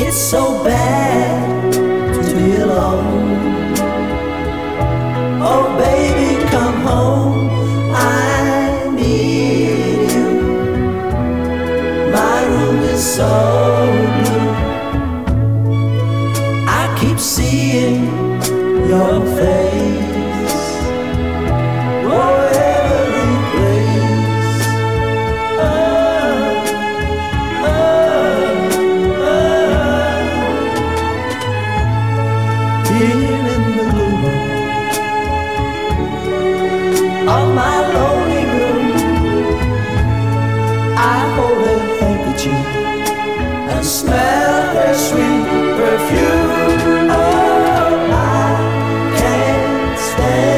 It's so bad to be alone. Oh, baby, come home. I need you. My room is so blue. I keep seeing your face. In the gloom of my lonely room, I hold handkerchief and smell her sweet perfume. Oh, I can't stand